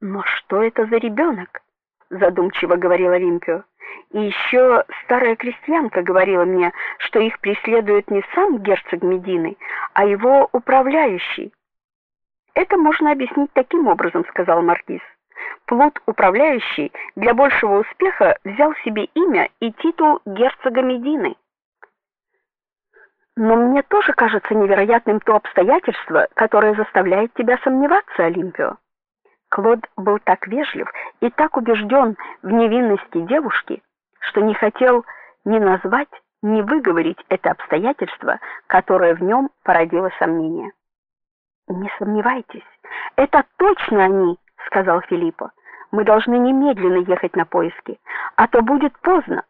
Но что это за ребенок?» — задумчиво говорила Олимпио. И еще старая крестьянка говорила мне, что их преследует не сам герцог Медины, а его управляющий. Это можно объяснить таким образом, сказал маркиз. Плут управляющий для большего успеха взял себе имя и титул герцога Медины. Но мне тоже кажется невероятным то обстоятельство, которое заставляет тебя сомневаться, Олимпио. Клод был так вежлив и так убежден в невинности девушки, что не хотел ни назвать, ни выговорить это обстоятельство, которое в нем породило сомнение. Не сомневайтесь, это точно они, сказал Филиппо. Мы должны немедленно ехать на поиски, а то будет поздно.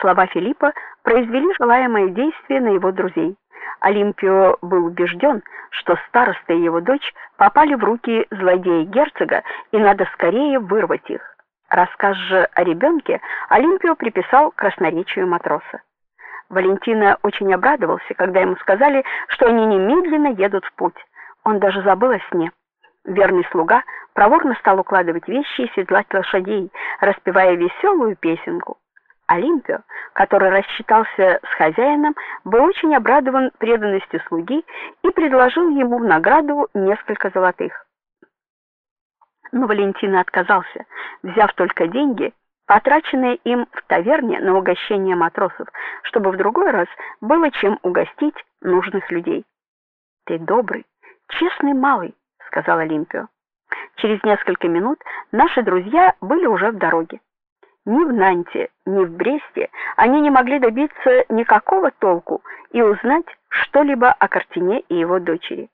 Слова Филиппа произвели желаемое действие на его друзей. Олимпио был убежден, что староста и его дочь попали в руки злодея герцога, и надо скорее вырвать их. Рассказ же о ребенке Олимпио приписал красноречию матроса. Валентина очень обрадовался, когда ему сказали, что они немедленно едут в путь. Он даже забыл о сне. Верный слуга проворно стал укладывать вещи и седлать лошадей, распевая веселую песенку. Олимпио, который рассчитался с хозяином, был очень обрадован преданностью слуги и предложил ему в награду несколько золотых. Но Валентина отказался, взяв только деньги, потраченные им в таверне на угощение матросов, чтобы в другой раз было чем угостить нужных людей. Ты добрый, честный малый, сказал Олимпио. Через несколько минут наши друзья были уже в дороге. Ни в Нанте, ни в Бресте они не могли добиться никакого толку и узнать что-либо о Картине и его дочери.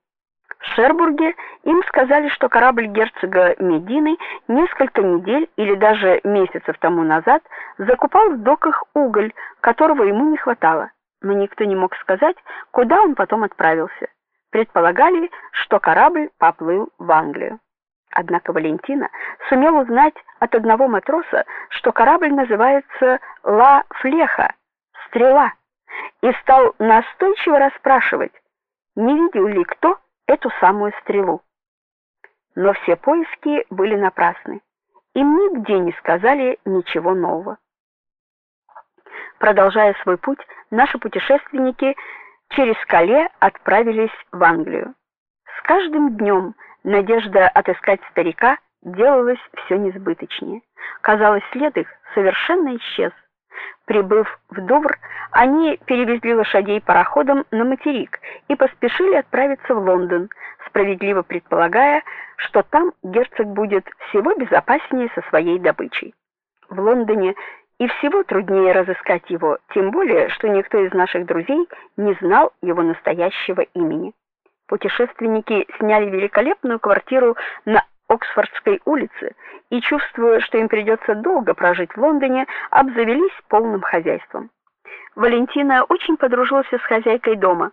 В Шербурге им сказали, что корабль герцога Медины несколько недель или даже месяцев тому назад закупал в доках уголь, которого ему не хватало, но никто не мог сказать, куда он потом отправился. Предполагали, что корабль поплыл в Англию. Однако Валентина сумел узнать от одного матроса, что корабль называется Ла Флеха, стрела, и стал настойчиво расспрашивать, не видел ли кто эту самую стрелу. Но все поиски были напрасны. Им нигде не сказали ничего нового. Продолжая свой путь, наши путешественники через Кале отправились в Англию. С каждым днем Надежда отыскать старика делалась все несбыточнее. Казалось, след их совершенно исчез. Прибыв в Дувр, они перевезли лошадей пароходом на материк и поспешили отправиться в Лондон, справедливо предполагая, что там герцог будет всего безопаснее со своей добычей. В Лондоне и всего труднее разыскать его, тем более, что никто из наших друзей не знал его настоящего имени. Путешественники сняли великолепную квартиру на Оксфордской улице и, чувствуя, что им придется долго прожить в Лондоне, обзавелись полным хозяйством. Валентина очень подружился с хозяйкой дома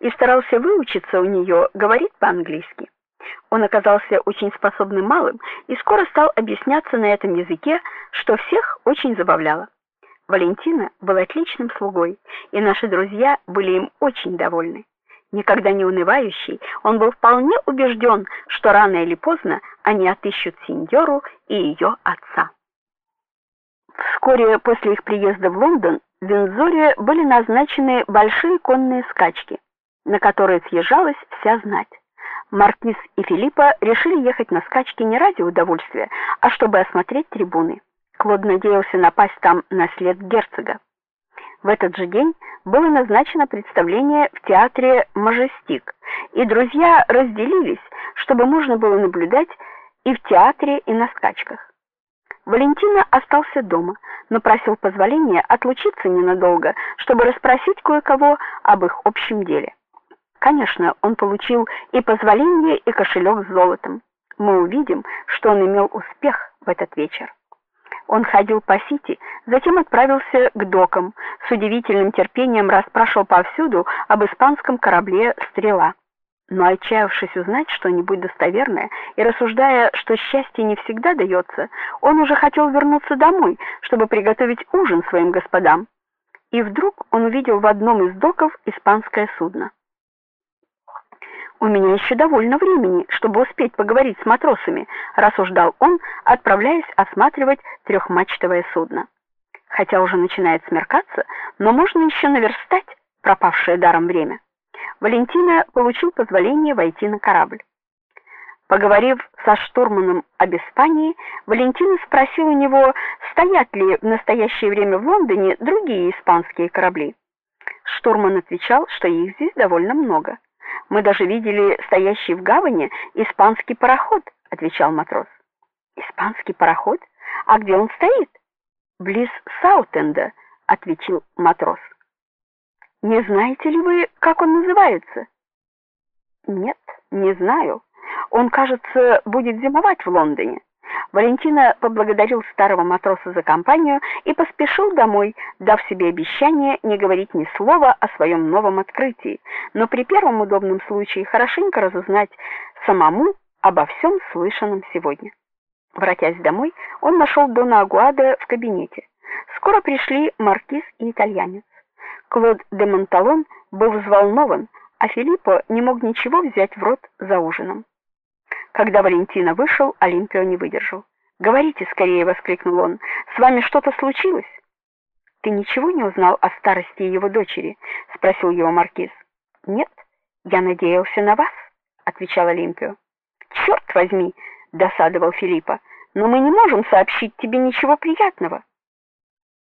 и старался выучиться у нее говорить по-английски. Он оказался очень способным малым и скоро стал объясняться на этом языке, что всех очень забавляло. Валентина был отличным слугой, и наши друзья были им очень довольны. Никогда не унывающий, он был вполне убежден, что рано или поздно они отыщут сеньору и ее отца. Вскоре после их приезда в Лондон в Винзоре были назначены большие конные скачки, на которые съезжалась вся знать. Маркиз и Филиппа решили ехать на скачки не ради удовольствия, а чтобы осмотреть трибуны. Клод надеялся напасть там на след герцога. В этот же день было назначено представление в театре Мажестик, и друзья разделились, чтобы можно было наблюдать и в театре, и на скачках. Валентина остался дома, но просил позволения отлучиться ненадолго, чтобы расспросить кое-кого об их общем деле. Конечно, он получил и позволение, и кошелек с золотом. Мы увидим, что он имел успех в этот вечер. Он ходил по Сити, затем отправился к докам, с удивительным терпением расспрашивал повсюду об испанском корабле Стрела. Но отчаявшись узнать что-нибудь достоверное и рассуждая, что счастье не всегда дается, он уже хотел вернуться домой, чтобы приготовить ужин своим господам. И вдруг он увидел в одном из доков испанское судно. У меня еще довольно времени, чтобы успеть поговорить с матросами, рассуждал он, отправляясь осматривать трехмачтовое судно. Хотя уже начинает смеркаться, но можно еще наверстать пропавшее даром время. Валентина получил позволение войти на корабль. Поговорив со штурманом об Испании, Валентина спросил у него, стоят ли в настоящее время в Лондоне другие испанские корабли. Штурман отвечал, что их здесь довольно много. Мы даже видели стоящий в гавани испанский пароход, отвечал матрос. Испанский пароход? А где он стоит? Близ Саутенда, ответил матрос. Не знаете ли вы, как он называется? Нет, не знаю. Он, кажется, будет зимовать в Лондоне. Валентина поблагодарил старого матроса за компанию и поспешил домой, дав себе обещание не говорить ни слова о своем новом открытии, но при первом удобном случае хорошенько разузнать самому обо всем слышанном сегодня. Вратясь домой, он нашел Дона Агуада в кабинете. Скоро пришли маркиз и итальянец. Клод де Монталон был взволнован, а Филиппо не мог ничего взять в рот за ужином. Когда Валентина вышел, Олимпио не выдержал. "Говорите скорее", воскликнул он. "С вами что-то случилось?" "Ты ничего не узнал о старости его дочери?" спросил его маркиз. "Нет, я надеялся на вас", отвечал Олимпио. «Черт возьми", досадовал Филиппа. "Но мы не можем сообщить тебе ничего приятного".